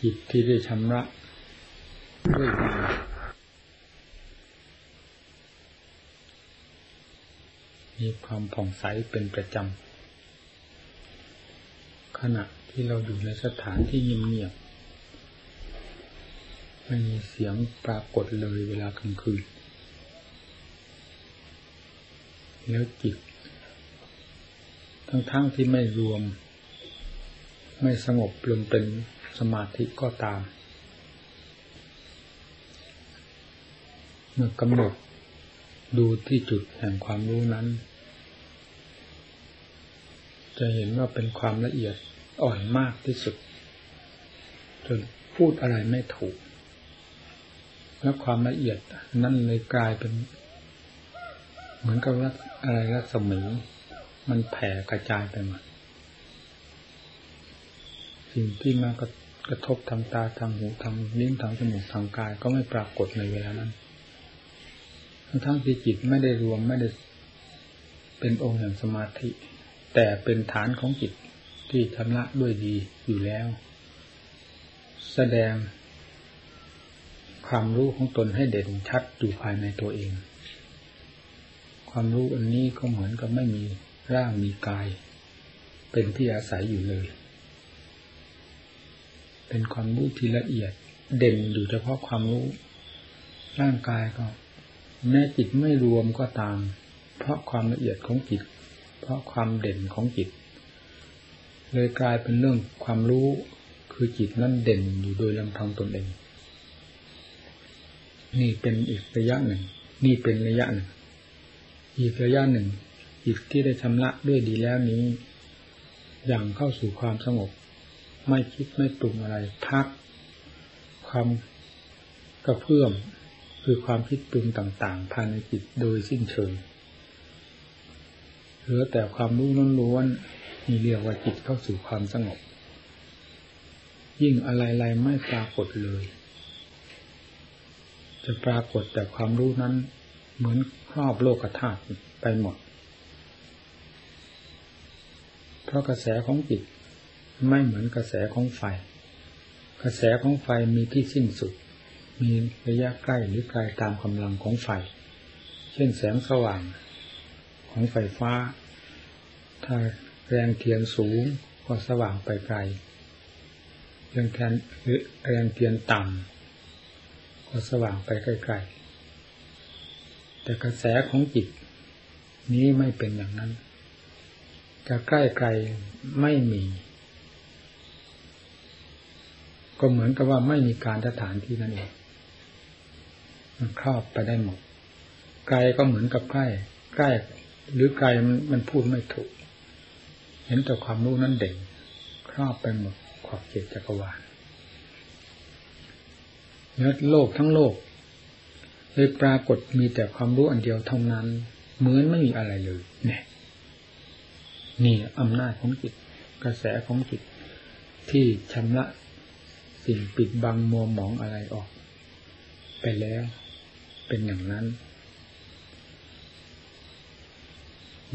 จิตที่ได้ชำระด้วยดีมีความผ่องใสเป็นประจำ ขณะที่เราอยู่ในสถานที่เงียบๆไม่มีเสียงปรากฏเลยเวลากลางคืน แล้วจิต ทั้งๆทที่ไม่รวม ไม่สงบลงเป็น สมาธิก็ตาม เมื่อกำหนดดูที่จุดแห่งความรู้นั้น จะเห็นว่าเป็นความละเอียดอ่อนมากที่สุด จนพูดอะไรไม่ถูก และความละเอียดนั่นเลยกลายเป็น เหมือนกับอะไรรัศมีมันแผ่กระจายไปหมด สิ่งที่มากระกระทบทางตาทางหูทางลิ้นทางจมูกทางกาย ก็ไม่ปรากฏในเวลานั้น ทั้งที่จิตไม่ได้รวมไม่ได้เป็นองค์แห่งสมาธิ แต่เป็นฐานของจิตที่ชำระด้วยดีอยู่แล้ว แสดงความรู้ของตนให้เด่นชัดอยู่ภายในตัวเอง ความรู้อันนี้ก็เหมือนกับไม่มีร่างมีกาย เป็นที่อาศัยอยู่เลย เป็นความรู้ที่ละเอียด เด่นอยู่เฉพาะความรู้ ร่างกายก็ แม้จิตไม่รวมก็ตาม เพราะความละเอียดของจิต เพราะความเด่นของจิต เลยกลายเป็นเรื่องความรู้คือจิตนั่นเด่นอยู่โดยลำพังตนเอง นี่เป็นอีกระยะหนึ่ง นี่เป็นระยะหนึ่ง อีกระยะหนึ่งจิตที่ได้ชำระด้วยดีแล้วนี้ อย่างเข้าสู่ความสงบ ไม่คิดไม่ปรุงอะไร พัก ความกระเพื่อมคือความคิดปรุงต่าง ๆ ภายในจิตโดยสิ้นเชิงเหลือแต่ความรู้ล้วนๆนี่เรียกว่าจิตเข้าสู่ความสงบ ยิ่งอะไรๆไม่ปรากฏเลย จะปรากฏแต่ความรู้นั้น เหมือนครอบโลกธาตุไปหมด เพราะกระแสของจิต ไม่เหมือนกระแสของไฟ กระแสของไฟมีที่สิ้นสุด มีระยะใกล้หรือไกลตามกำลังของไฟ เช่นแสงสว่างของไฟฟ้า ถ้าแรงเทียนสูงก็สว่างไปไกลแรงแทนหรือแรงเทียนต่ำก็สว่างไปใกล้ๆแต่กระแสของจิต นี้ไม่เป็นอย่างนั้นจะใกล้ไกลไม่มี ก็เหมือนกับว่าไม่มีการสถานที่นั่นเองมันครอบไปได้หมดไกลก็เหมือนกับใกล้ ใกล้ หรือไกลมันพูดไม่ถูก เห็นแต่ความรู้นั้นเด่นครอบไปหมดขอบเขตจักรวาลเนื้อโลกทั้งโลกเลยปรากฏมีแต่ความรู้อันเดียวเท่านั้น เหมือนไม่มีอะไรเลย เนี่ย นี่อำนาจของจิต กระแสของจิตที่ชำระ สิ่งปิดบังมัวหมองอะไรออก ไปแล้ว เป็นอย่างนั้น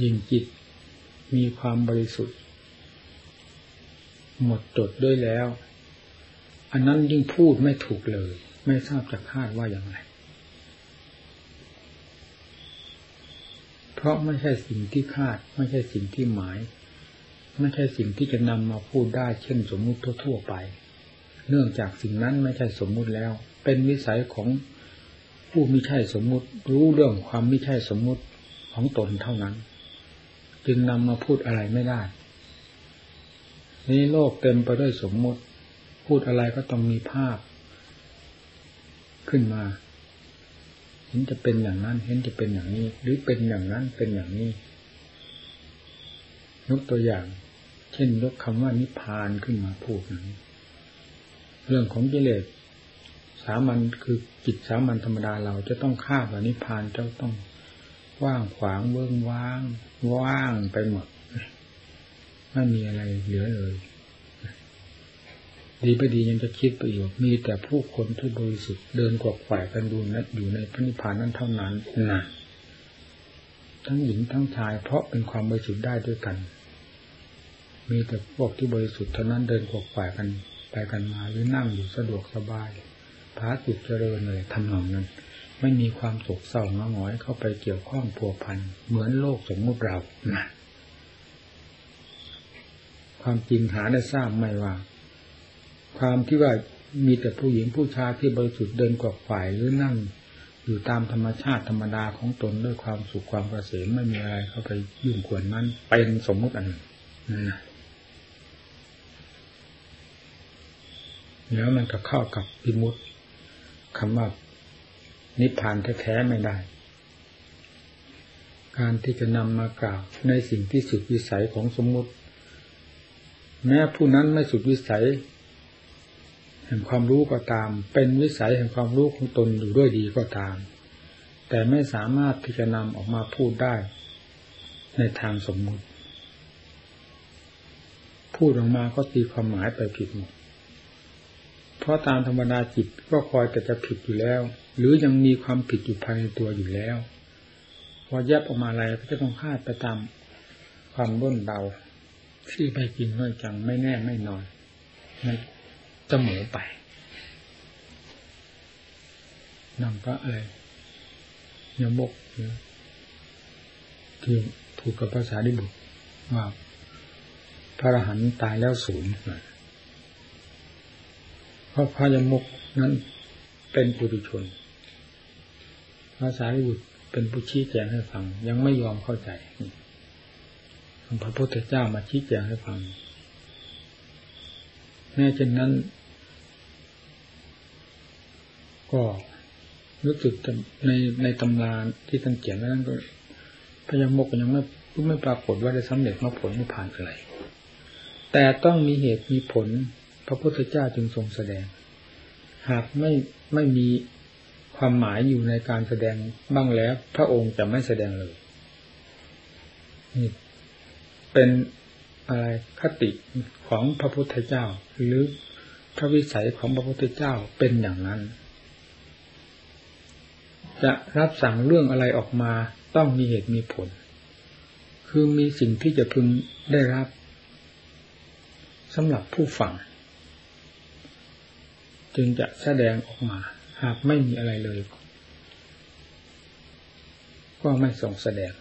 ยิ่งจิตมีความบริสุทธิ์ หมดจดด้วยแล้ว อันนั้นยิ่งพูดไม่ถูกเลย ไม่ทราบจะคาดว่าอย่างไรเพราะไม่ใช่สิ่งที่คาด ไม่ใช่สิ่งที่หมาย ไม่ใช่สิ่งที่จะนำมาพูดได้เช่นสมมุติทั่ว ๆ ไป เนื่องจากสิ่งนั้นไม่ใช่สมมุติแล้ว เป็นวิสัยของผู้ม่ใช่สมมุติ รู้เรื่องความม่ใช่สมมุติของตนเท่านั้น จึงนำมาพูดอะไรไม่ได้ นี้โลกเต็มไปด้วยสมมุติ พูดอะไรก็ต้องมีภาพ ขึ้นมา เห็นจะเป็นอย่างนั้น เห็นจะเป็นอย่างนี้ หรือเป็นอย่างนั้นเป็นอย่างนี้ยกตัวอย่าง เช่นยกคำว่านิพพานขึ้นมาพูดนั้ เรื่องของกิเลสสามัญคือจิตสามัญธรรมดาเราจะต้องฆ่าแบบนิพพานจะต้องว่างขวางเบื้องว่าง ว่างไปหมดไม่มีอะไรเหลือเลย ดีไปดียังจะคิดไปอยู่มีแต่ผู้คนที่บริสุทธิ์เดินกวักฝ่ายกันดูนะอยู่ในพระนิพพานนั้นเท่านั้นนะทั้งหญิงทั้งชาย เพราะเป็นความบริสุทธิ์ได้ด้วยกัน มีแต่พวกที่บริสุทธิ์เท่านั้นเดินกวักฝ่ายกัน ไปกันมาหรือนั่งอยู่สะดวกสบายพาจิตเจริญเลยทำนองนั้น ไม่มีความโศกเศร้าเงาหงอยเข้าไปเกี่ยวข้องผัวพันเหมือนโลกสมมติเรานะความจริงหาได้ทราบไม่ว่า ความที่ว่ามีแต่ผู้หญิงผู้ชายที่บริสุทธิ์เดินกวักฝ่ายหรือนั่ง อยู่ตามธรรมชาติธรรมดาของตนด้วยความสุขความกระเสมไม่มีอะไรเข้าไปยุ่งขวนนั้นเป็นสมมติอันหนึ่งนะ แล้วมันก็เข้ากับพิมุตคำว่านิพพานแท้ๆไม่ได้ การที่จะนำมากล่าวในสิ่งที่สุดวิสัยของสมมุติ แม้ผู้นั้นไม่สุดวิสัย แห่งความรู้ก็ตาม เป็นวิสัยแห่งความรู้ของตนอยู่ด้วยดีก็ตาม แต่ไม่สามารถที่จะนำออกมาพูดได้ ในทางสมมุติ พูดออกมาก็ตีความหมายไปผิดหมด เพราะตามธรรมดาจิตก็คอยแต่จะผิดอยู่แล้ว หรือยังมีความผิดอยู่ภายในตัวอยู่แล้ว พอแยบออกมาอะไรก็จะต้องคาดไปตามความร่นเดาที่ไปกินน้อยจังไม่แน่ไม่นอนมันเสมอไปนำพระอะไรยมกที่ถูกกับภาษาดิบุว่าพระอรหันต์ตายแล้วศูนย์ เพราะพระยมกนั้นเป็นปุถุชนภาษาดิบุตรเป็นผู้ชี้แจงให้ฟัง ยังไม่ยอมเข้าใจพระพุทธเจ้ามาชี้แจงให้ฟังแม้เช่นนั้น ก็รู้สึกในในตำราที่ท่านเขียนนั้นก็พยมกยังไม่ไม่ปรากฏว่าได้สำเร็จมาผลไม่ผ่านอะไร แต่ต้องมีเหตุมีผล พระพุทธเจ้าจึงทรงแสดง หากไม่ไม่มีความหมายอยู่ในการแสดงบ้างแล้ว พระองค์จะไม่แสดงเลยนี่เป็นอะไรคติของพระพุทธเจ้า หรือพระวิสัยของพระพุทธเจ้าเป็นอย่างนั้น จะรับสั่งเรื่องอะไรออกมาต้องมีเหตุมีผล คือมีสิ่งที่จะพึงได้รับสำหรับผู้ฟัง จึงจะแสดงออกมา หากไม่มีอะไรเลย ก็ไม่ส่งแสดง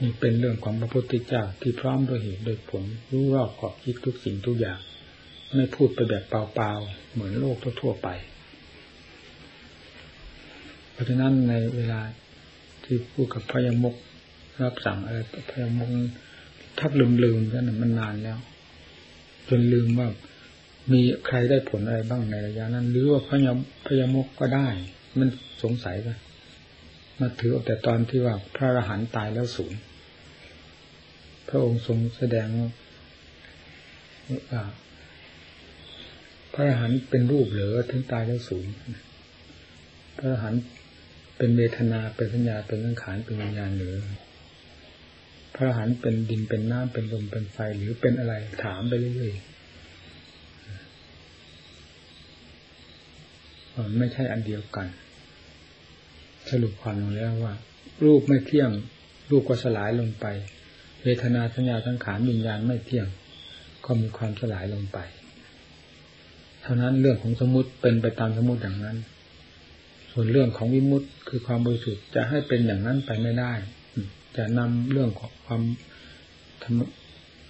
นี่เป็นเรื่องของพระพุทธเจ้าที่พร้อมด้วยเหตุโดยผลรู้รอบขอบคิดทุกสิ่งทุกอย่าง ไม่พูดไปแบบเปล่าๆ เหมือนโลกทั่วๆไป เพราะฉะนั้นในเวลาที่พูดกับพยมกรับสั่งอะไรพยมกทักลืมๆกันมันนานแล้ว จนลืมว่า มีใครได้ผลอะไรบ้างในระยะนั้น หรือว่าพยมพยมกก็ได้ มันสงสัยไปมาถือแต่ตอนที่ว่าพระอรหันต์ตายแล้วสูญพระองค์ทรงแสดงว่าพระอรหันต์เป็นรูปเหลือถึงตายแล้วสูญพระอรหันต์เป็นเวทนาเป็นสัญญาเป็นสังขารเป็นวิญญาณหรือพระอรหันต์เป็นดินเป็นน้ำเป็นลมเป็นไฟหรือเป็นอะไรถามไปเรื่อยๆ มันไม่ใช่อันเดียวกัน สรุปความลงแล้วว่า รูปไม่เที่ยง รูปก็สลายลงไป เวทนาสัญญาสังขารวิญญาณไม่เที่ยง ก็มีความสลายลงไป เท่านั้นเรื่องของสมุติเป็นไปตามสมุติอย่างนั้น ส่วนเรื่องของวิมุตติคือความบริสุทธิ์จะให้เป็นอย่างนั้นไปไม่ได้ จะนำเรื่องของความธรรม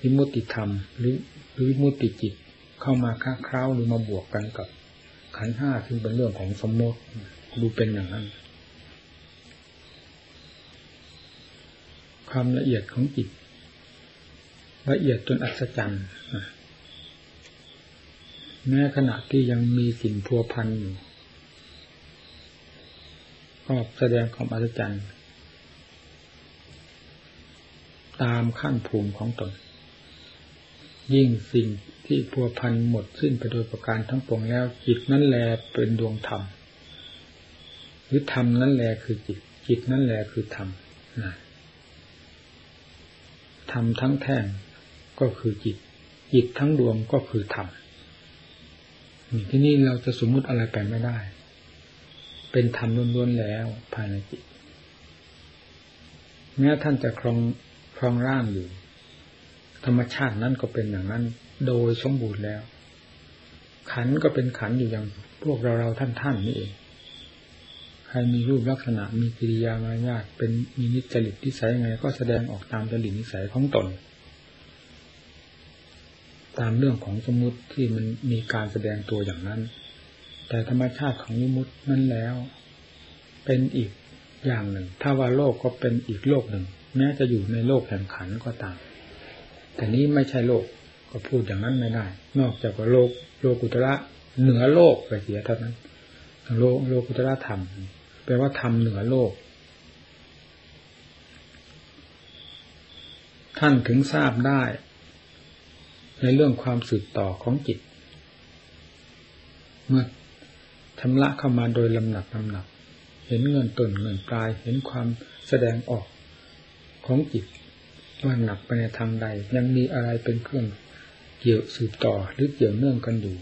วิมุตติธรรมหรือหรือวิมุตติจิตเข้ามาค้าคร้าวหรือมาบวกกันกับ ขันห้าซึ่งเป็นเรื่องของสมมติดูเป็นอย่างนั้นความละเอียดของจิตละเอียดจนอัศจรรย์แม้ขณะที่ยังมีสิ่งพัวพันอยู่ก็แสดงความอัศจรรย์ ตามขั้นภูมิของตน ยิ่งสิ่ง ที่พัวพันหมดสิ้นไปโดยประการทั้งปวงแล้ว จิตนั้นแลเป็นดวงธรรมหรือธรรมนั้นแลคือจิต จิตนั้นแลคือธรรมธรรมทั้งแท่งก็คือจิต จิตทั้งดวงก็คือธรรมที่นี่เราจะสมมุติอะไรไปไม่ได้ เป็นธรรมล้วนๆแล้วภายในจิต แม้ท่านจะครองครองร่างอยู่ ธรรมชาตินั้นก็เป็นอย่างนั้น โดยสมบูรณ์แล้ว ขันก็เป็นขันอยู่อย่างพวกเราเราท่านท่านนี่เองใครมีรูปลักษณะมีกิริยามารยาทเป็นมีนิจจริตนิสัยยังไง ก็แสดงออกตามจริตนิสัยของตน ตามเรื่องของสมมุติที่มันมีการแสดงตัวอย่างนั้น แต่ธรรมชาติของนิมุตินั้นแล้ว เป็นอีกอย่างหนึ่ง ถ้าว่าโลกก็เป็นอีกโลกหนึ่ง แม้จะอยู่ในโลกแห่งขันก็ตาม แต่นี้ไม่ใช่โลก ก็พูดอย่างนั้นไม่ได้ นอกจากว่าโลกโลกุตระเหนือโลกไปเสียเท่านั้น โลกโลกุตระธรรมแปลว่าธรรมเหนือโลก ท่านถึงทราบได้ ในเรื่องความสืบต่อของจิต เมื่อชำระเข้ามาโดยลำหนักลำหนัก เห็นเงินต้นเงินปลาย เห็นความแสดงออกของจิตว่าหนักไปในทางใด ยังมีอะไรเป็นเครื่อง เกี่ยวสืบต่อหรือเกี่ยวเนื่องกันอยู่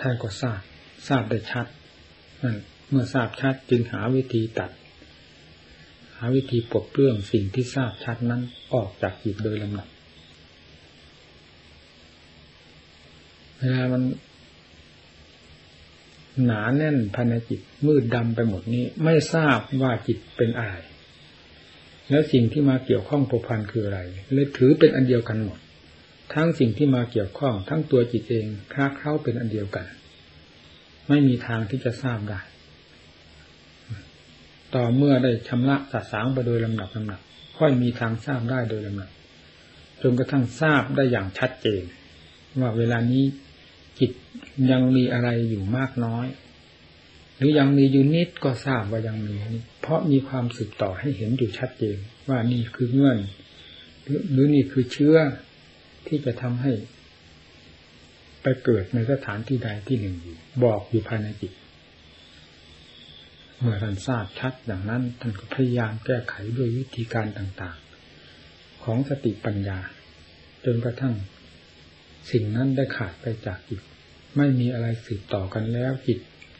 ท่านก็ทราบทราบได้ชัดนั่นเมื่อทราบชัดจึงหาวิธีตัด หาวิธีปลดเปลื้องสิ่งที่ทราบชัดนั้นออกจากจิตโดยลำดับเวลามันหนาแน่นภายในจิตมืดดำไปหมดนี้ ไม่ทราบว่าจิตเป็นอะไรแล้วสิ่งที่มาเกี่ยวข้องผูกพันคืออะไรเลยถือเป็นอันเดียวกันหมด ทั้งสิ่งที่มาเกี่ยวข้อง ทั้งตัวจิตเองคลาเข้าเป็นอันเดียวกัน ไม่มีทางที่จะทราบได้ ต่อเมื่อได้ชำระตัสางไปโดยลำดับลำดับค่อยมีทางทราบได้โดยลำดับจนกระทั่งทราบได้อย่างชัดเจน ว่าเวลานี้จิตยังมีอะไรอยู่มากน้อย หรือยังมีอยู่นิดก็ทราบว่ายังมีเพราะมีความสืบต่อให้เห็นอยู่ชัดเจน ว่านี่คือเงื่อนหรือนี่คือเชื้อ ที่จะทำให้ ไปเกิดในสถานที่ใดที่หนึ่งอยู่ บอกอยู่ภายในจิต เมื่อท่านทราบชัดอย่างนั้นท่านก็พยายามแก้ไขด้วยวิธีการต่างๆ ของสติปัญญา จนกระทั่ง สิ่งนั้นได้ขาดไปจากจิต ไม่มีอะไรสืบต่อกันแล้วจิต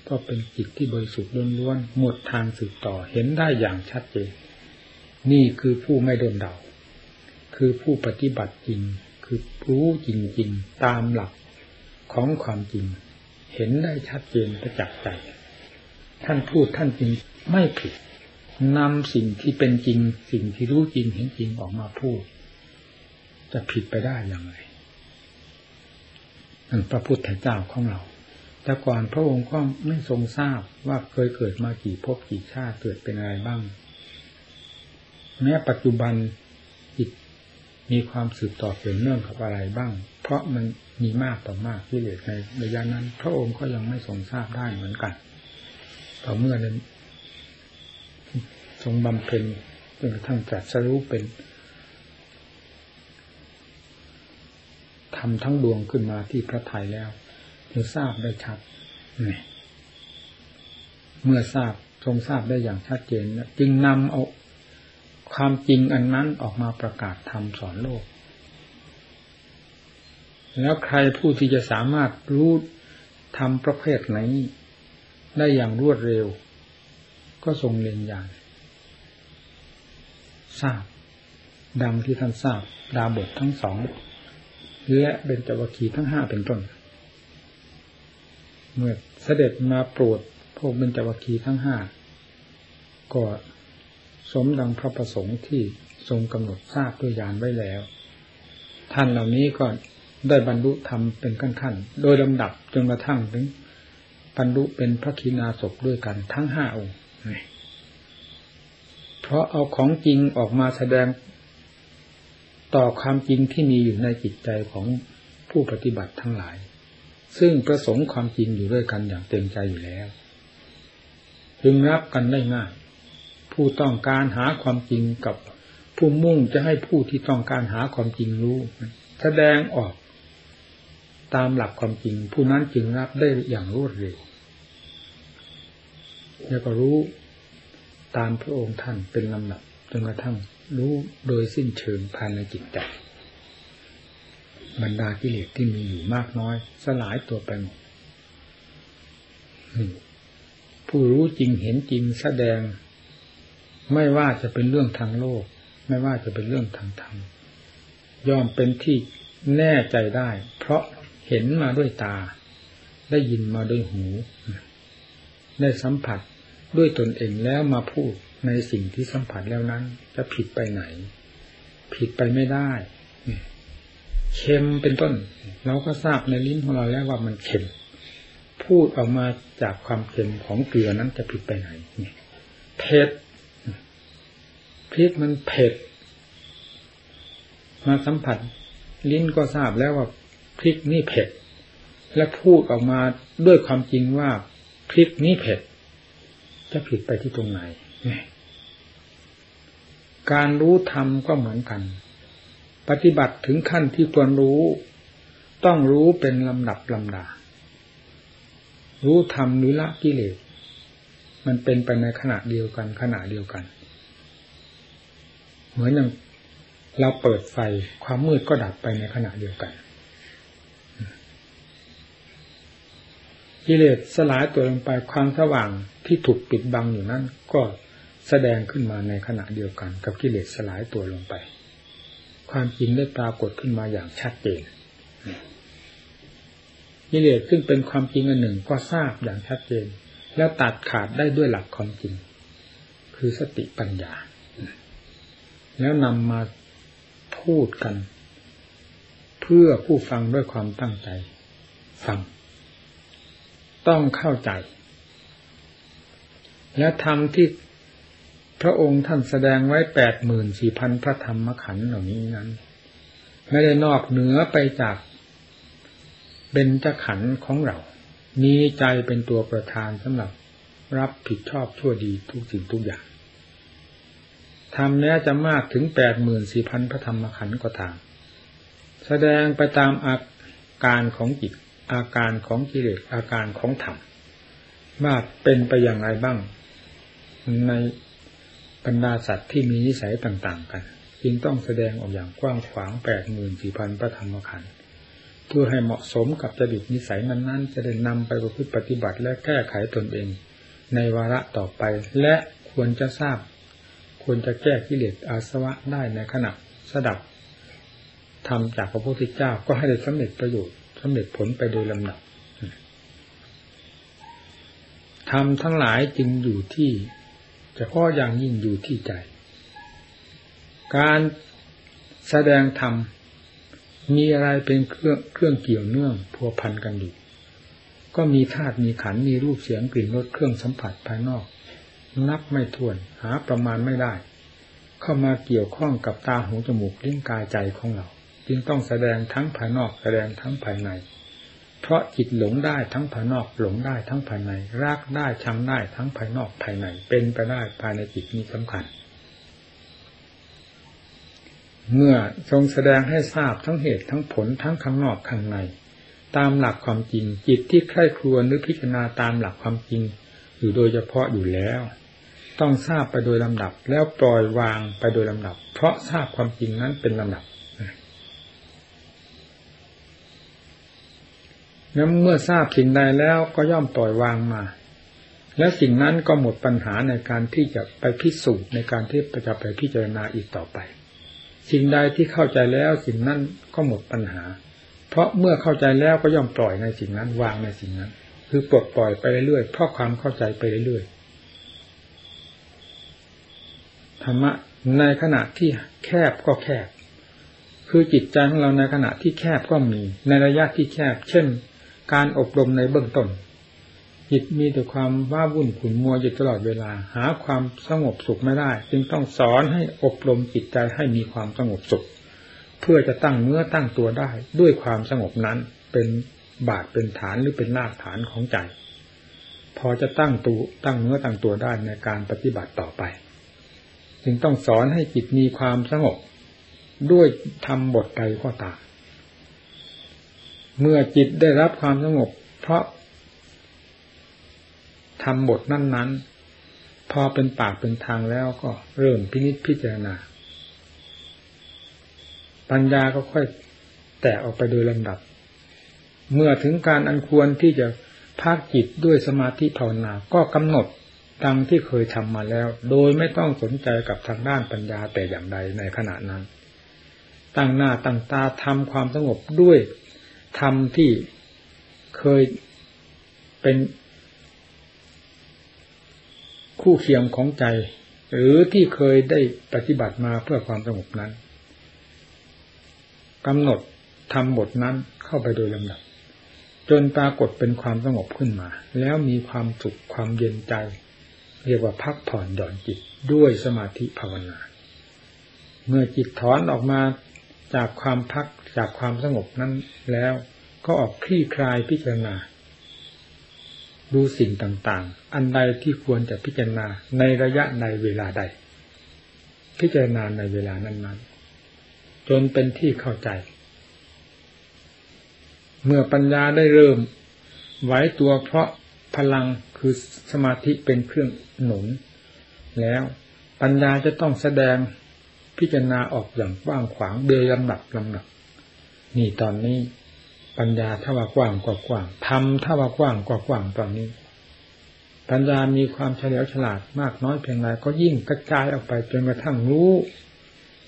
ก็เป็นจิตที่บริสุทธิ์ล้วนๆหมดทางสืบต่อเห็นได้อย่างชัดเจน นี่คือผู้ไม่โดนเดาคือผู้ปฏิบัติจริง คือรู้จริงๆ ตามหลักของความจริง เห็นได้ชัดเจนประจักษ์ใจ ท่านพูดท่านจริงไม่ผิดนำสิ่งที่เป็นจริง สิ่งที่รู้จริงเห็นจริงออกมาพูด จะผิดไปได้อย่างไรนั่นพระพุทธเจ้าของเรา แต่ก่อนพระองค์ก็ไม่ทรงทราบว่าเคยเกิดมากี่ภพกี่ชาติเกิดเป็นอะไรบ้าง แม้ปัจจุบัน มีความสืบต่อเกี่ยวเนื่องกับอะไรบ้าง เพราะมันมีมากต่อมากที่เหลือในระยะนั้น พระองค์ก็ยังไม่ทรงทราบได้เหมือนกันต่อเมื่อนั้นทรงบำเพ็ญจนกระทั่งจัดสรู้เป็นทำทั้งดวงขึ้นมาที่พระทัยแล้วจึงทราบได้ชัดนี่เมื่อทราบทรงทราบได้อย่างชัดเจนจึงนำเอา ความจริงอันนั้นออกมาประกาศทำสอนโลก แล้วใครผู้ที่จะสามารถรู้ทำประเภทไหน ได้อย่างรวดเร็ว ก็ทรงเรียนอย่างทราบ ดังที่ท่านทราบ ดาบททั้งสอง และเป็นจวัคีทั้งห้าเป็นต้น เมื่อเสด็จมาโปรดพวกเป็นจวัคีทั้งห้าก็ สมดังพระประสงค์ที่ทรงกำหนดทราบด้วยญาณไว้แล้ว ท่านเหล่านี้ก็ได้บรรลุธรรมเป็นขั้นๆ โดยลำดับจนกระทั่งถึงบรรลุเป็นพระคีนาศพด้วยกันทั้งห้าองค์เพราะเอาของจริงออกมาแสดงต่อความจริงที่มีอยู่ในจิตใจของผู้ปฏิบัติทั้งหลาย ซึ่งประสงค์ความจริงอยู่ด้วยกันอย่างเต็มใจอยู่แล้วจึงรับกันได้ง่าย ผู้ต้องการหาความจริงกับผู้มุ่งจะให้ผู้ที่ต้องการหาความจริงรู้ แสดงออกตามหลักความจริง ผู้นั้นจึงรับได้อย่างรวดเร็วแล้วก็รู้ตามพระองค์ท่านเป็นลำดับจนกระทั่งรู้โดยสิ้นเชิงภายในจิตใจบรรดากิเลสที่มีอยู่มากน้อย สลายตัวไปหมดผู้รู้จริงเห็นจริงแสดง ไม่ว่าจะเป็นเรื่องทางโลก ไม่ว่าจะเป็นเรื่องทางธรรมย่อมเป็นที่แน่ใจได้ เพราะเห็นมาด้วยตา ได้ยินมาด้วยหู ได้สัมผัสด้วยตนเองแล้วมาพูดในสิ่งที่สัมผัสแล้วนั้น จะผิดไปไหน ผิดไปไม่ได้เค็มเป็นต้น เราก็ทราบในลิ้นของเราแล้วว่ามันเค็มพูดออกมาจากความเค็มของเกลือนั้นจะผิดไปไหนเผ็ด พริกมันเผ็ด มาสัมผัส ลิ้นก็ทราบแล้วว่าพริกนี่เผ็ด และพูดออกมาด้วยความจริงว่าพริกนี่เผ็ด จะผิดไปที่ตรงไหนการรู้ธรรมก็เหมือนกัน ปฏิบัติถึงขั้นที่ควรรู้ ต้องรู้เป็นลำดับลำดา รู้ธรรมหรือละกิเลสมันเป็นไปในขณะเดียวกันขณะเดียวกัน เหมือนอย่างเราเปิดไฟความมืดก็ดับไปในขณะเดียวกันกิเลสสลายตัวลงไปความสว่างที่ถูกปิดบังอยู่นั้น ก็แสดงขึ้นมาในขณะเดียวกัน กับกิเลสสลายตัวลงไป ความจริงได้ปรากฏขึ้นมาอย่างชัดเจนกิเลสซึ่งเป็นความจริงอันหนึ่งก็ทราบอย่างชัดเจน แล้วตัดขาดได้ด้วยหลักความจริง คือสติปัญญา แล้วนำมาพูดกัน เพื่อผู้ฟังด้วยความตั้งใจ ฟัง ต้องเข้าใจ และทำที่พระองค์ท่านแสดงไว้แปดหมื่นสี่พันพระธรรมขันธ์เหล่านี้นั้น ไม่ได้นอกเหนือไปจากเบญจขันธ์ของเรา มีใจเป็นตัวประธานสำหรับรับผิดชอบชั่วดีทุกสิ่งทุกอย่าง ทำแม้จะมากถึงแปดหมื่นสี่พันพระธรรมขันธ์ก็ตาม แสดงไปตามอาการของจิต อาการของกิเลสอาการของธรรมว่าเป็นไปอย่างไรบ้าง ในบรรดาสัตว์ที่มีนิสัยต่าง ๆ กัน จึงต้องแสดงออกอย่างกว้างขวางแปดหมื่นสี่พันพระธรรมขันธ์เพื่อให้เหมาะสมกับจริตนิสัยนั้นๆ จะได้นำไปประพฤติปฏิบัติและแก้ไขตนเอง ในวาระต่อไปและควรจะทราบ ควรจะแก้กิเลสอาสวะได้ในขณะสดับทำจากพระพุทธเจ้าก็ให้ได้สำเร็จประโยชน์สำเร็จผลไปโดยลำดับทำทั้งหลายจึงอยู่ที่เฉพาะอย่างยิ่งอยู่ที่ใจ การแสดงธรรมมีอะไรเป็นเครื่องเครื่องเกี่ยวเนื่องพัวพันกันอยู่ ก็มีธาตุมีขันมีรูปเสียงกลิ่นรสเครื่องสัมผัสภายนอก นับไม่ถ้วนหาประมาณไม่ได้ เข้ามาเกี่ยวข้องกับตาหูจมูกลิ้นกายใจของเรา จึงต้องแสดงทั้งภายนอกแสดงทั้งภายใน เพราะจิตหลงได้ทั้งภายนอกหลงได้ทั้งภายในรักได้ชังได้ทั้งภายนอกภายใน เป็นไปได้ภายในจิตนี้สำคัญ เมื่อทรงแสดงให้ทราบทั้งเหตุทั้งผลทั้งข้างนอกข้างใน ตามหลักความจริงจิตที่ใคร่ครวญหรือพิจารณาตามหลักความจริงอยู่โดยเฉพาะอยู่แล้ว ต้องทราบไปโดยลำดับ แล้วปล่อยวางไปโดยลำดับ เพราะทราบความจริงนั้นเป็นลำดับแล้วเมื่อทราบสิ่งใดแล้วก็ย่อมปล่อยวางมา และสิ่งนั้นก็หมดปัญหาในการที่จะไปพิสูจน์ในการที่จะไปพิจารณาอีกต่อไป สิ่งใดที่เข้าใจแล้วสิ่งนั้นก็หมดปัญหา เพราะเมื่อเข้าใจแล้วก็ย่อมปล่อยในสิ่งนั้นวางในสิ่งนั้น คือปลดปล่อยไปเรื่อยๆเพราะความเข้าใจไปเรื่อยๆ ธรรมะในขณะที่แคบก็แคบ คือจิตใจของเราในขณะที่แคบก็มี ในระยะที่แคบ เช่น การอบรมในเบื้องต้น จิตมีแต่ความว้าวุ่นขุ่นมัวอยู่ตลอดเวลา หาความสงบสุขไม่ได้ จึงต้องสอนให้อบรมจิตใจให้มีความสงบสุข เพื่อจะตั้งเนื้อตั้งตัวได้ ด้วยความสงบนั้นเป็นบาทเป็นฐานหรือเป็นรากฐานของใจ พอจะตั้งตัวตั้งเนื้อตั้งตัวได้ในการปฏิบัติต่อไป จึงต้องสอนให้จิตมีความสงบ ด้วยทำบทใดก็ตามเมื่อจิตได้รับความสงบ เพราะทำบทนั้น ๆ พอเป็นปากเป็นทางแล้วก็เริ่มพินิจพิจารณา ปัญญาก็ค่อยแตกออกไปโดยลำดับ เมื่อถึงการอันควรที่จะภาคจิตด้วยสมาธิภาวนาก็กำหนด ดังที่เคยทำมาแล้ว โดยไม่ต้องสนใจกับทางด้านปัญญาแต่อย่างใดในขณะนั้น ตั้งหน้าตั้งตาทำความสงบด้วยธรรมที่เคยเป็นคู่เคียงของใจ หรือที่เคยได้ปฏิบัติมาเพื่อความสงบนั้นกำหนดทำบทนั้นเข้าไปโดยลำดับ จนปรากฏเป็นความสงบขึ้นมา แล้วมีความสุขความเย็นใจ เรียกว่าพักผ่อนหย่อนจิตด้วยสมาธิภาวนา เมื่อจิตถอนออกมาจากความพักจากความสงบนั้นแล้วก็ออกคลี่คลายพิจารณา ดูสิ่งต่างๆ อันใดที่ควรจะพิจารณาในระยะในเวลาใด พิจารณาในเวลานั้นๆ จนเป็นที่เข้าใจ เมื่อปัญญาได้เริ่มไหวตัวเพราะพลัง คือสมาธิเป็นเครื่องหนุน แล้วปัญญาจะต้องแสดงพิจารณาออกอย่างกว้างขวางเดยลำดับลำดับนี่ตอนนี้ปัญญาถ้าว่ากว้างกว่ากว้างทำถ้าว่ากว้างกว่ากว้างตอนนี้ ปัญญามีความเฉลียวฉลาดมากน้อยเพียงไรก็ยิ่งกระจายออกไปจนกระทั่งรู้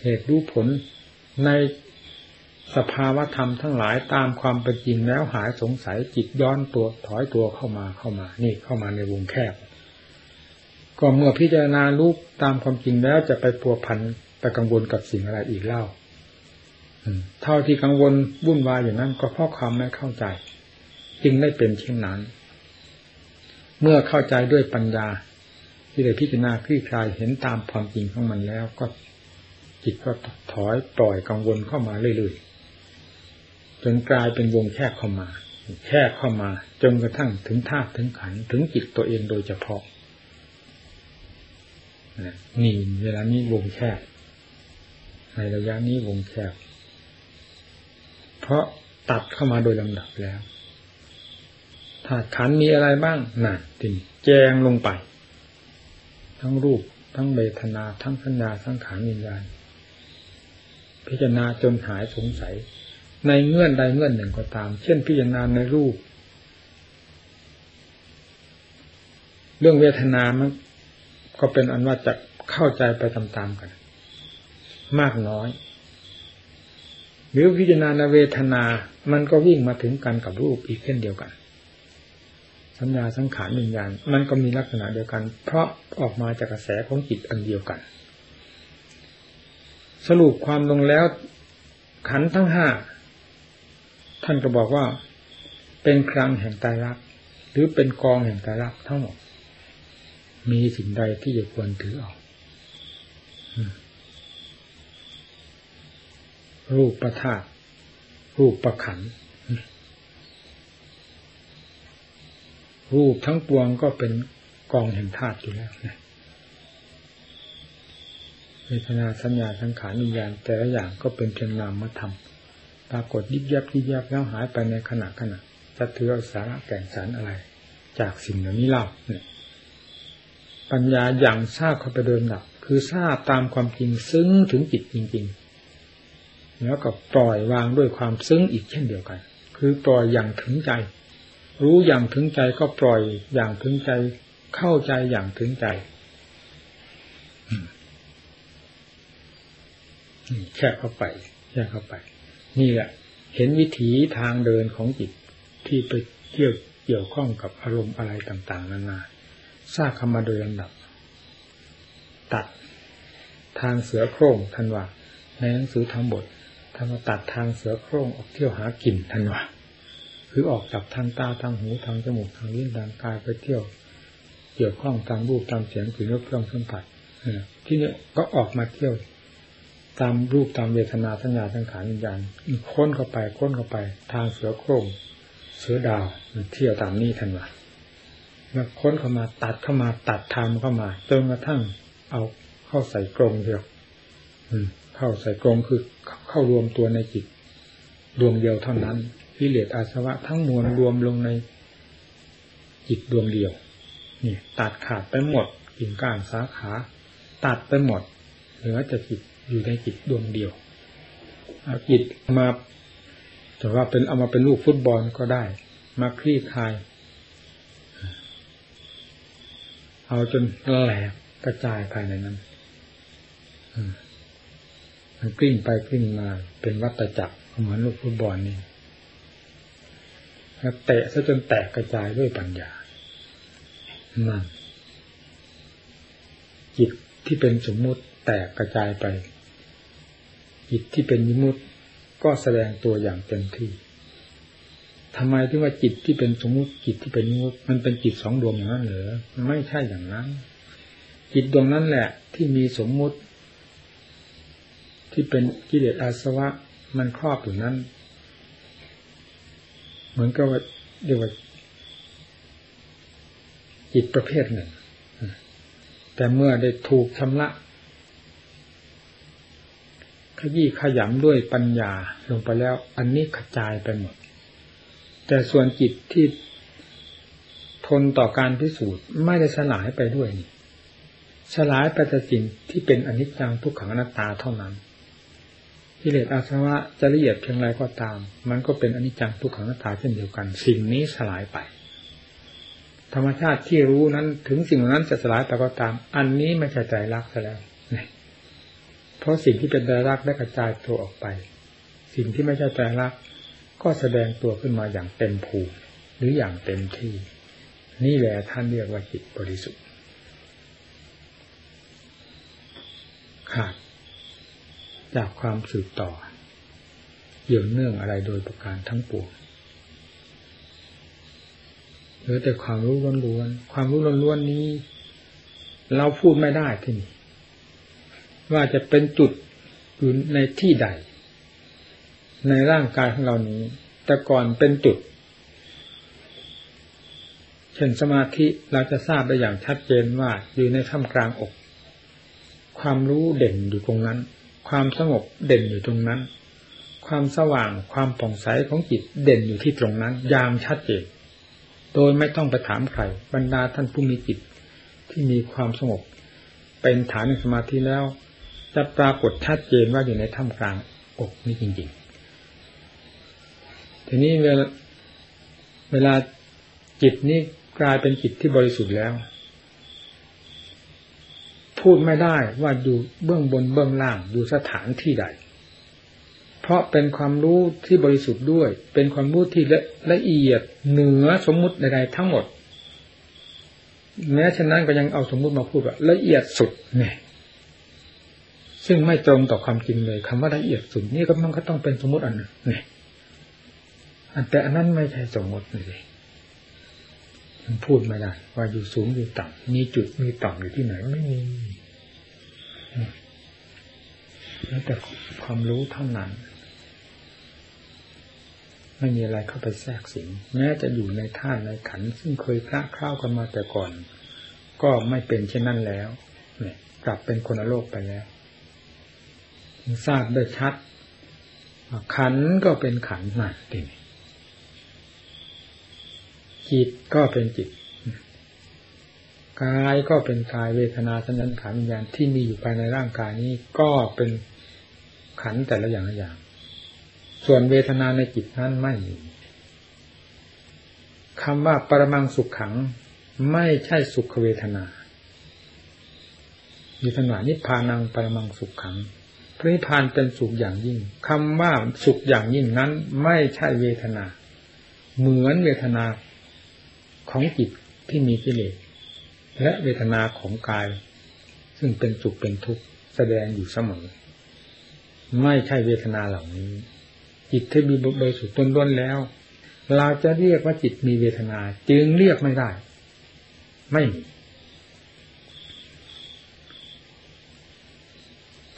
เหตุรู้ผลใน สภาวะธรรมทั้งหลายตามความเป็นจริงแล้วหายสงสัยจิตย้อนตัวถอยตัวเข้ามาเข้ามา นี่เข้ามาในวงแคบ ก็เมื่อพิจารณารูปตามความจริงแล้วจะไปปัวพันไปกังวลกับสิ่งอะไรอีกเล่าเท่าที่กังวลวุ่นวายอย่างนั้น ก็เพราะความไม่เข้าใจ จึงได้เป็นเช่นนั้น เมื่อเข้าใจด้วยปัญญา ที่ได้พิจารณาคลี่คลายเห็นตามความจริงของมันแล้วก็จิตก็ถอยปล่อยกังวลเข้ามาเรื่อยๆ จนกลายเป็นวงแคบเข้ามา แคบเข้ามา จนกระทั่งถึงธาตุถึงขันถึงจิตตัวเองโดยเฉพาะนี่เวลานี้วงแคบในระยะนี้วงแคบ เพราะตัดเข้ามาโดยลำดับแล้วธาตุขันมีอะไรบ้างน่ะติแจงลงไป ทั้งรูป ทั้งเบทนา ทั้งสัญญาทั้งขันวิญญาณพิจารณาจนหายสงสัย ในเงื่อนใดเงื่อนหนึ่งก็ตาม เช่นพิจารณาในรูป เรื่องเวทนามันก็เป็นอันว่าจะเข้าใจไปตามๆกัน มากน้อย หรือพิจารณาเวทนา มันก็วิ่งมาถึงกันกับรูปอีกเช่นเดียวกัน สัญญาสังขารวิญญาณมันก็มีลักษณะเดียวกัน เพราะออกมาจากกระแสของจิตอันเดียวกัน สรุปความลงแล้วขันทั้งห้า ท่านก็บอกว่าเป็นครั้งแห่งตายรักหรือเป็นกองแห่งตายรักทั้งหมด มีสิ่งใดที่จะควรถือออกรูปประธาตรูปประขัน รูปทั้งปวงก็เป็นกองแห่งธาตุอยู่แล้วนะเวทนาสัญญาสังขารวิญญาณแต่ละอย่างก็เป็นเพียงนามธรรม ปรากฏยิบยับยิบยับแล้วหายไปในขณะขณะจะถือเอาสาระแก่นสารอะไร จากสิ่งเหล่านี้เล่าเนี่ย ปัญญาอย่างทราบเข้าไปเดินหนักคือทราบตามความจริงซึ้งถึงจิตจริง ๆ แล้วก็ปล่อยวางด้วยความซึ้งอีกเช่นเดียวกัน คือปล่อยอย่างถึงใจ รู้อย่างถึงใจก็ปล่อยอย่างถึงใจ เข้าใจอย่างถึงใจแค่เข้าไปแค่เข้าไป นี่แหละ เห็นวิถีทางเดินของจิตที่ไปเกี่ยวเกี่ยวข้องกับอารมณ์อะไรต่าง ๆ นานาทราบคำมาโดยลำดับ ตัดทางเสือโคร่งทันว่าในหนังสือทำบททำมาตัดทางเสือโคร่งออกเที่ยวหากินทันวะคือออกจากทางตาทางหูทางจมูกทางลิ้นทางกายไปเที่ยว เกี่ยวข้องตามรูปตามเสียงกลิ่นรสเครื่องสัมผัสที่นี้ก็ออกมาเที่ยว ตามรูปตามเวทนาสัญญาสังขารวิญญาณค้นเข้าไปค้นเข้าไป ทางเสือโคร่งเสือดาวเที่ยวตามนี้ทันวะแล้วค้นเข้ามาตัดเข้ามาตัดทำเข้ามาจนกระทั่งเอาเข้าใส่กรงเดียวอืมเข้าใส่กรงคือเข้ารวมตัวในจิตดวงเดียวเท่านั้นวิเลตอาสวะทั้งมวลรวมลงในจิตดวงเดียวนี่ตัดขาดไปหมดกิ่งก้านสาขา ตัดไปหมดเหลือจะจิต อยู่ในจิตดวงเดียวเอาจิตมาแต่ว่าเป็นเอามาเป็นลูกฟุตบอลก็ได้ มาคลี่คลาย เอาจนแหลกกระจายภายในนั้นมันกลิ้งไปกลิ้งมา เป็นวัตจักรเหมือนลูกฟุตบอลนี่เตะซะจนแตกกระจายด้วยปัญญา นั่นจิตที่เป็นสมมุติแตกกระจายไป จิตที่เป็นยิมุติก็แสดงตัวอย่างเต็มที่ทำไมที่ว่าจิตที่เป็นสมมุติจิตที่เป็นยิมุติมันเป็นจิตสองดวงอย่างนั้นเหรอไม่ใช่อย่างนั้น จิตดวงนั้นแหละ ที่มีสมมุติ ที่เป็นกิเลสอาสวะ มันครอบอยู่นั้น เหมือนกับว่าเรียกว่าจิตประเภทหนึ่ง แต่เมื่อได้ถูกชำระ ขยี้ขยำด้วยปัญญาลงไปแล้ว อันนี้กระจายไปหมด แต่ส่วนจิตที่ทนต่อการพิสูจน์ไม่ได้สลายไปด้วยนี่สลายไปแต่สิ่งที่เป็นอนิจจังทุกขังอนัตตาเท่านั้นกิเลสอาสวะจะละเอียดเพียงไรก็ตาม มันก็เป็นอนิจจังทุกขังอนัตตาเช่นเดียวกัน สิ่งนี้สลายไป ธรรมชาติที่รู้นั้นถึงสิ่งนั้นจะสลายไปก็ตาม อันนี้ไม่ใช่ใจรักซะแล้ว ราะสิ่งที่เป็นใจรักได้กระจายตัวออกไป สิ่งที่ไม่ใช่ใจรักก็แสดงตัวขึ้นมาอย่างเต็มภูมิหรืออย่างเต็มที่ นี่แหละท่านเรียกว่าจิตบริสุทธิ์ขาดจากความสืบต่อเกี่ยวเนื่องอะไรโดยประการทั้งปวงเหลือแต่ความรู้ล้วนๆ ความรู้ล้วนๆนี้ เราพูดไม่ได้ที่นี่ ว่าจะเป็นจุดอยู่ในที่ใด ในร่างกายของเรานี้ แต่ก่อนเป็นจุด เช่นสมาธิเราจะทราบได้อย่างชัดเจนว่าอยู่ในท่ามกลางอก ความรู้เด่นอยู่ตรงนั้น ความสงบเด่นอยู่ตรงนั้น ความสว่างความผ่องใสของจิตเด่นอยู่ที่ตรงนั้นยามชัดเจน โดยไม่ต้องไปถามใครบรรดาท่านผู้มีจิตที่มีความสงบเป็นฐานในสมาธิแล้ว จะปรากฏชัดเจนว่าอยู่ในถ้ำกลางอกนี่จริง ๆ ทีนี้เวลาเวลาจิตนี้กลายเป็นจิตที่บริสุทธิ์แล้ว พูดไม่ได้ว่าอยู่เบื้องบนเบื้องล่างอยู่สถานที่ใด เพราะเป็นความรู้ที่บริสุทธิ์ด้วย เป็นความรู้ที่ละละเอียดเหนือสมมุติใดๆทั้งหมดแม้ฉะนั้นก็ยังเอาสมมุติมาพูดว่าละเอียดสุดเนี่ย ซึ่งไม่ตรงต่อความจริงเลยคำว่าละเอียดสุดนี่ก็มันก็ต้องเป็นสมมติอันนึงนี่แต่อันนั้นไม่ใช่สมมติเลยมันพูดไม่ได้ว่าอยู่สูงอยู่ต่ำมีจุดมีต่ำอยู่ที่ไหนไม่มีแล้วแต่ความรู้เท่านั้น ไม่มีอะไรเข้าไปแทรกสิงแม้จะอยู่ในท่าในขัน ซึ่งเคยคล้าคล้ากันมาแต่ก่อน ก็ไม่เป็นเช่นนั้นแล้วเนี่ยกลับเป็นคนโลกไปแล้ว ทราบได้ชัดขันก็เป็นขันนั่นเองจิตก็เป็นจิตกายก็เป็นกายเวทนาสัญญาขันวิญญาณที่มีอยู่ภายในร่างกายนี้ก็เป็นขันแต่ละอย่างละอย่าง ส่วนเวทนาในจิตนั้นไม่มีคำว่าปรมังสุขขังไม่ใช่สุขเวทนามีขนานิพพานังปรมังสุขขัง พระนิพพานเป็นสุขอย่างยิ่งคำว่าสุขอย่างยิ่งนั้น ไม่ใช่เวทนา เหมือนเวทนาของจิตที่มีกิเลสและเวทนาของกาย ซึ่งเป็นสุขเป็นทุกข์แสดงอยู่เสมอ ไม่ใช่เวทนาเหล่านี้ จิตที่มีบริสุทธิ์ต้นล้นแล้ว เราจะเรียกว่าจิตมีเวทนา จึงเรียกไม่ได้ ไม่มี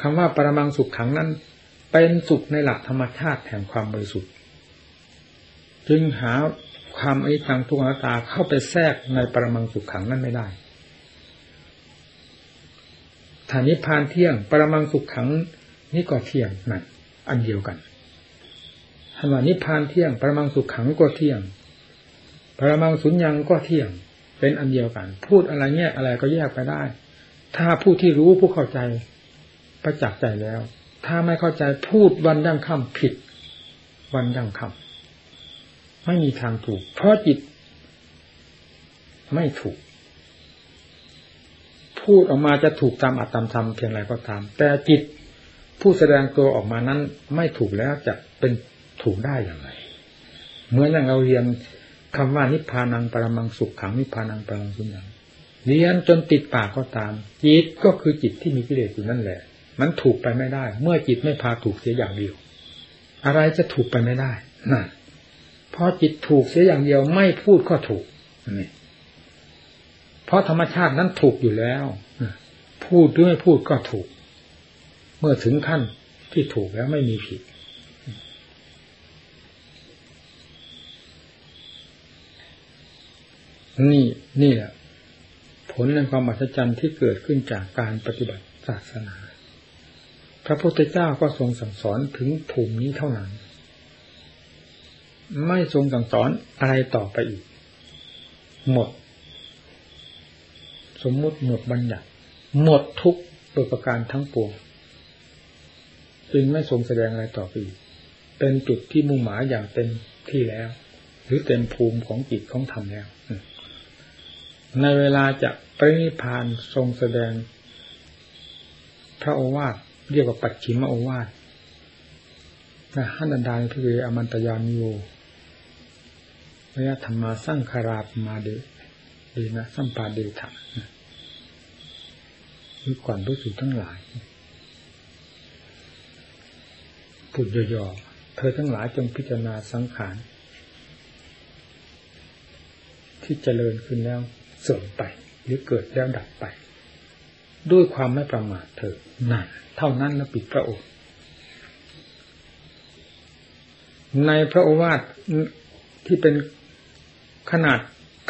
คำว่าปรมังสุขขังนั้น เป็นสุขในหลักธรรมชาติแห่งความบริสุทธิ์ จึงหาความอนิจจังทุกขตาเข้าไปแทรกในปรมังสุขขังนั้นไม่ได้ฐานิพานเที่ยง ปรมังสุขขังนี่ก็เที่ยงนั่นอันเดียวกันธรรมานิพานเที่ยง ปรมังสุขขังก็เที่ยง ปรมังสุญญังก็เที่ยง เป็นอันเดียวกัน พูดอะไรเงี้ยอะไรก็แยกไปได้ ถ้าผู้ที่รู้ผู้เข้าใจ ประจักษ์ใจแล้ว ถ้าไม่เข้าใจพูดวันยั่งคำผิด วันยั่งคำไม่มีทางถูก เพราะจิต ไม่ถูก พูดออกมาจะถูกตามอัตตามธรรมเพียงไรก็ตาม แต่จิตผู้แสดงตัวออกมานั้นไม่ถูกแล้วจะเป็นถูกได้อย่างไรเหมือนอย่างเราเรียนคำว่านิพพานังปรมังสุขขังนิพพานังปรมังสุญญ์เรียนจนติดปากก็ตาม จิตก็คือจิตที่มีกิเลสอยู่นั่นแหละ มันถูกไปไม่ได้ เมื่อจิตไม่พาถูกเสียอย่างเดียว อะไรจะถูกไปไม่ได้นั่นพอจิตถูกเสียอย่างเดียวไม่พูดก็ถูกนี่เพราะธรรมชาตินั้นถูกอยู่แล้วพูดหรือไม่พูดก็ถูก เมื่อถึงขั้นที่ถูกแล้วไม่มีผิดนี่นี่แหละผลในความอัศจรรย์ที่เกิดขึ้นจากการปฏิบัติศาสนา พระพุทธเจ้าก็ทรงสั่งสอนถึงภูมินี้เท่านั้น ไม่ทรงสั่งสอนอะไรต่อไปอีก หมด สมมุติหมดบัญญัติ หมดทุกโดยประการทั้งปวงจึงไม่ทรงแสดงอะไรต่อไปอีก เป็นจุดที่มุ่งหมายอย่างเต็มที่แล้ว หรือเต็มภูมิของจิตของธรรมแล้ว ในเวลาจะปรินิพานทรงแสดงพระโอวาท เรียกว่าปัจฉิมโอวาทนะฮันดานพิเวอมันตยานิโยวยธรรมาสร้างคาราปมาเดดีนะสัมปาเดถะคือก่อนรู้สึกทั้งหลายพูดย่อๆเธอทั้งหลายจงพิจารณาสังขาร ที่เจริญขึ้นแล้วเสื่อมไป หรือเกิดแล้วดับไป ด้วยความไม่ประมาทเธอนั่นเท่านั้นแล้วปิดพระโอษฐ์ในพระโอวาทที่เป็นขนาด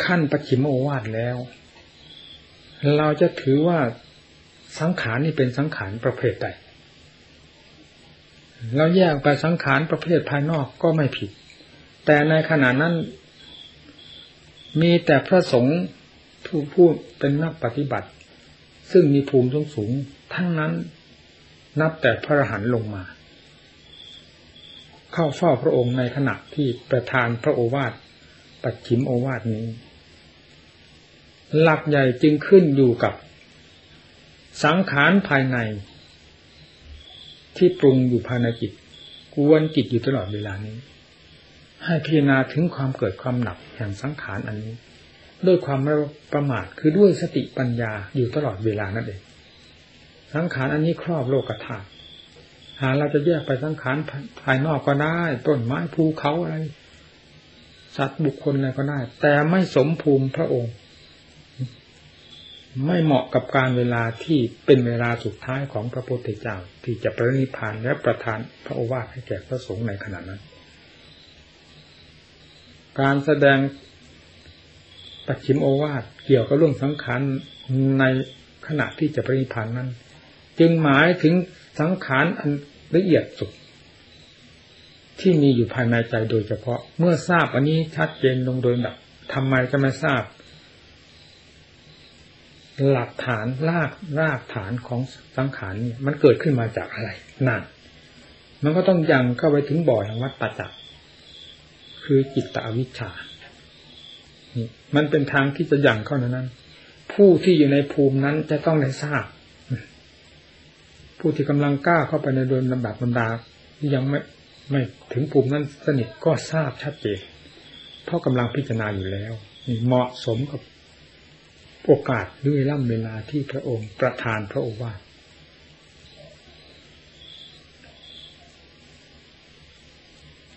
ขั้นปัจฉิมโอวาทแล้ว เราจะถือว่าสังขารนี่เป็นสังขารประเภทใดเราแยกไปสังขารประเภทภายนอกก็ไม่ผิด แต่ในขณะนั้น มีแต่พระสงฆ์ผู้พูดเป็นนักปฏิบัติ ซึ่งมีภูมิสูงสูงทั้งนั้นนับแต่พระรหันต์ลงมา เข้าเฝ้าพระองค์ในขณะที่ประทานพระโอวาทปัจฉิมโอวาทนี้ หลักใหญ่จึงขึ้นอยู่กับ สังขารภายใน ที่ปรุงอยู่ภายในจิตกวนจิตอยู่ตลอดเวลานี้ ให้พิจารณาถึงความเกิดความหนักแห่งสังขารอันนี้ ด้วยความไม่ประมาทคือด้วยสติปัญญาอยู่ตลอดเวลานั่นเองสังขารอันนี้ครอบโลกธาตุหาเราจะแยกไปสังขารภายนอกก็ได้ ต้นไม้ภูเขาอะไร สัตว์บุคคลอะไรก็ได้ แต่ไม่สมภูมิพระองค์ ไม่เหมาะกับการเวลาที่เป็นเวลาสุดท้ายของพระพุทธเจ้าที่จะประนิพานและประทานพระโอวาทให้แก่พระสงฆ์ในขณะนั้น การแสดง ปัจฉิมโอวาทเกี่ยวกับเรื่องสังขารในขณะที่จะประนิพานนั้น จึงหมายถึงสังขารอันละเอียดสุด ที่มีอยู่ภายในใจโดยเฉพาะ เมื่อทราบอันนี้ชัดเจนลงโดยแบบทำไมจะไม่ทราบ หลักฐานรากรากฐานของสังขารนี่มันเกิดขึ้นมาจากอะไรนั่นมันก็ต้องยังเข้าไปถึงบ่อแห่งวัฏจักรคือจิตตอวิชชา มันเป็นทางที่จะยังเข้านั้น ผู้ที่อยู่ในภูมินั้นจะต้องได้ทราบ ผู้ที่กำลังกล้าเข้าไปในโดยลำดับลำดาที่ยังไม่ไม่ถึงภูมินั้นสนิทก็ทราบชัดเจนเพราะกำลังพิจารณาอยู่แล้วเหมาะสมกับโอกาสหรือเวลาเวลาที่พระองค์ประทานพระโอวาท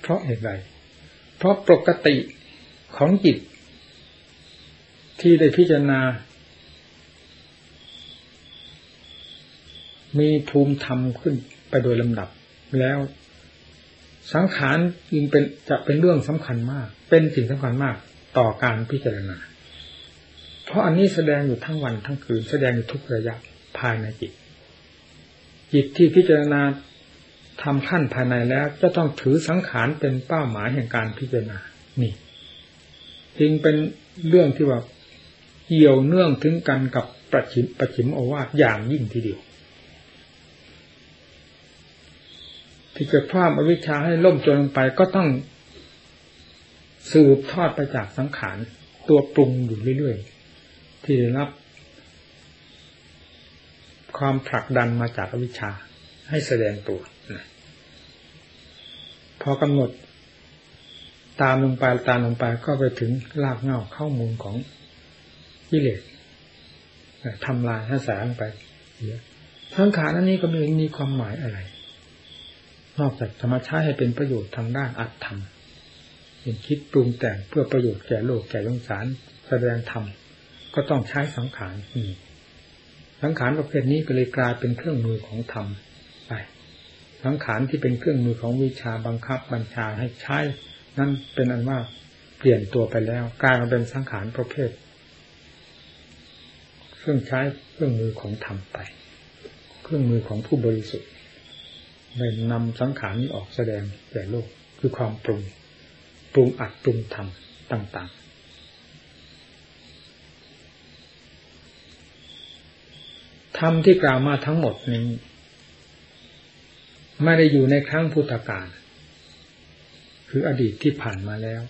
เพราะเหตุใดเพราะปกติของจิต ที่ได้พิจารณา มีภูมิธรรมขึ้นไปโดยลำดับ แล้วสังขารจึงเป็นจะเป็นเรื่องสำคัญมาก เป็นสิ่งสำคัญมากต่อการพิจารณา เพราะอันนี้แสดงอยู่ทั้งวันทั้งคืน แสดงอยู่ทุกระยะภายในจิต จิตที่พิจารณาทำขั้นภายในแล้ว จะต้องถือสังขารเป็นเป้าหมายแห่งการพิจารณานี่ จึงเป็นเรื่องที่ว่า เกี่ยวเนื่องถึงกันกับประชิมประชิมโอวาทอย่างยิ่งทีเดียวที่จะพลาดอวิชชาให้ล่มจนลงไปก็ต้องสืบทอดไปจากสังขารตัวปรุงอยู่เรื่อยๆ ที่ได้รับ ความผลักดันมาจากอวิชชาให้แสดงตัวนะพอกำหนดตามลงไปตามลงไปก็ไปถึงรากเหง้าข้อมูลของ กิเลสทำลายให้แสงไปเยอะสังขารอันนี้ก็ไม่มีความหมายอะไร นอกจากธรรมชาติให้เป็นประโยชน์ทางด้านอัตธรรมเป็นคิดปรุงแต่งเพื่อประโยชน์แก่โลกแก่สงสารแสดงธรรมก็ต้องใช้สังขารนี่สังขารประเภทนี้ก็เลยกลายเป็นเครื่องมือของธรรมไปสังขารที่เป็นเครื่องมือของวิชาบังคับบัญชาให้ใช้นั่นเป็นอันว่าเปลี่ยนตัวไปแล้วกลายมาเป็นสังขารประเภท เครื่องใช้เครื่องมือของธรรมไป เครื่องมือของผู้บริสุทธิ์ได้นำสังขารนี้ออกแสดงแก่โลก คือความปรุง ปรุงอัดปรุงทำต่างๆธรรมที่กล่าวมาทั้งหมดนี้ไม่ได้อยู่ในครั้งพุทธกาลคืออดีตที่ผ่านมาแล้ว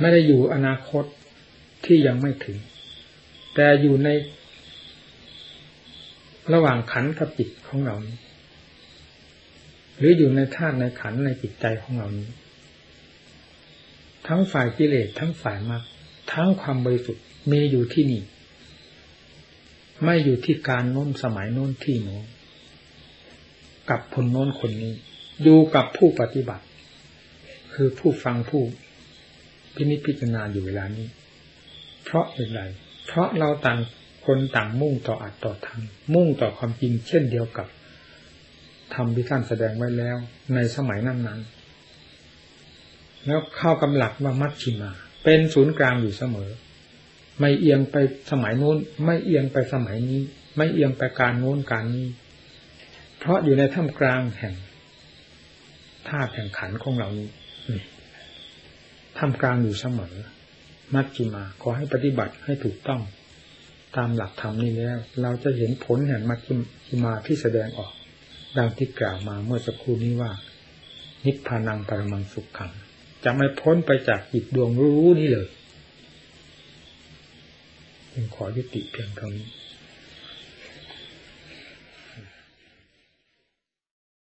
ไม่ได้อยู่อนาคตที่ยังไม่ถึง แต่อยู่ใน ระหว่างขันกับจิตของเรานี้ หรืออยู่ในธาตุในขันในจิตใจของเรานี้ ทั้งฝ่ายกิเลสทั้งฝ่ายมรรคทั้งความบริสุทธิ์มีอยู่ที่นี่ ไม่อยู่ที่การโน้นสมัยโน้นที่โน้นกับคนโน้นคนนี้อยู่กับผู้ปฏิบัติ คือผู้ฟังผู้พินิจพิจารณาอยู่เวลานี้ เพราะเหตุไร เพราะเราต่างคนต่างมุ่งต่ออัดต่อทำมุ่งต่อความจริงเช่นเดียวกับทำที่ท่านแสดงไว้แล้ว ในสมัยนั้นนั้นแล้วเข้ากำหลักว่ามัชชิมา เป็นศูนย์กลางอยู่เสมอ ไม่เอียงไปสมัยนู้น ไม่เอียงไปสมัยนี้ ไม่เอียงไปการโน้นการนี้ เพราะอยู่ในท่ามกลางแห่งธาตุแห่งขันของเรานี้ทำกลางอยู่เสมอ มัชจิมา ขอให้ปฏิบัติให้ถูกต้อง ตามหลักธรรมนี้แล้ว เราจะเห็นผลแห่งมัชจิมาที่แสดงออก ดังที่กล่าวมาเมื่อสักครู่นี้ว่า นิพพานังปรมังสุขขังจะไม่พ้นไปจากจิตดวงรู้นี้เลยจึงขอยุติเพียงเท่านี้